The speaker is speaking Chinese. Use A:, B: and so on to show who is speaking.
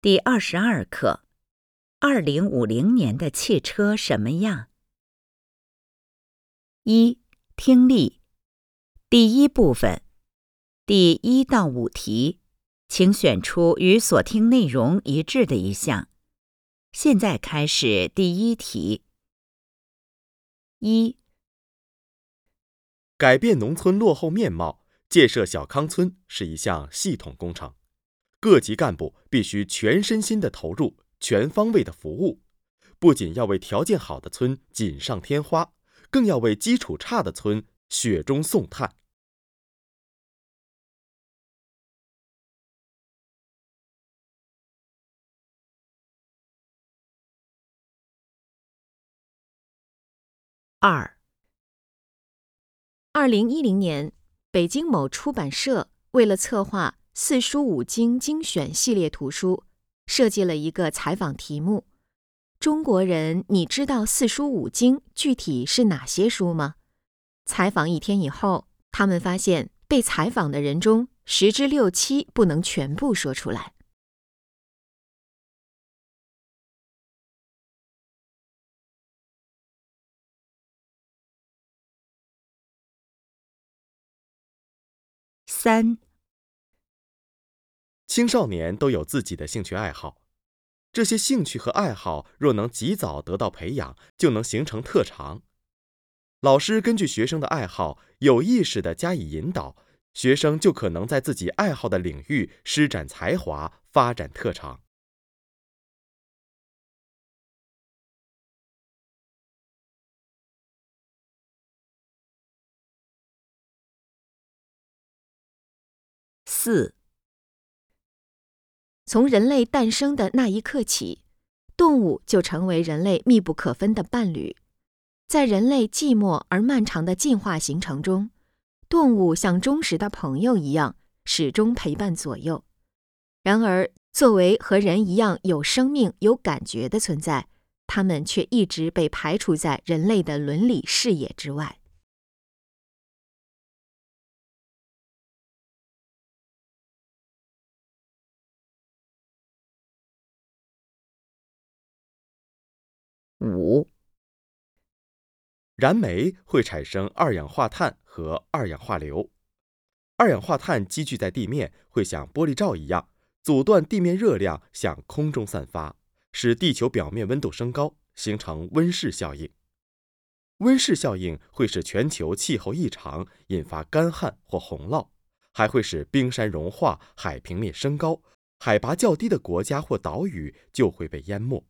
A: 第二十二课：二零五零年的汽车什么样？一、听力，第一部分，第一到五题，请选出与所听内容一致的一项。现在开始第一题。一、
B: 改变农村落后面貌，建设小康村是一项系统工程。各级干部必须全身心的投入，全方位的服务，不仅要为条件好的村锦上添花，更要为基础差的村雪中送炭。
A: 二、
C: 二零一零年，北京某出版社为了策划。四书五经精选系列图书设计了一个采访题目：“中国人，你知道四书五经具体是哪些书吗？”采访一天以后，他们发现被采访的人中十之六七不能全部说出来。
A: 三。
B: 青少年都有自己的兴趣爱好，这些兴趣和爱好若能及早得到培养，就能形成特长。老师根据学生的爱好，有意识地加以引导，学生就可能在自己爱好的领域施展才华，发展特长。
A: 四。
C: 从人类诞生的那一刻起，动物就成为人类密不可分的伴侣。在人类寂寞而漫长的进化形成中，动物像忠实的朋友一样，始终陪伴左右。然而，作为和人一样有生命、有感觉的存在，它们却一直被排除在人类的伦理视野之外。
A: 五，
B: 燃煤会产生二氧化碳和二氧化硫，二氧化碳积聚在地面，会像玻璃罩一样阻断地面热量向空中散发，使地球表面温度升高，形成温室效应。温室效应会使全球气候异常，引发干旱或洪涝，还会使冰山融化，海平面升高，海拔较低的国家或岛屿就会被淹没。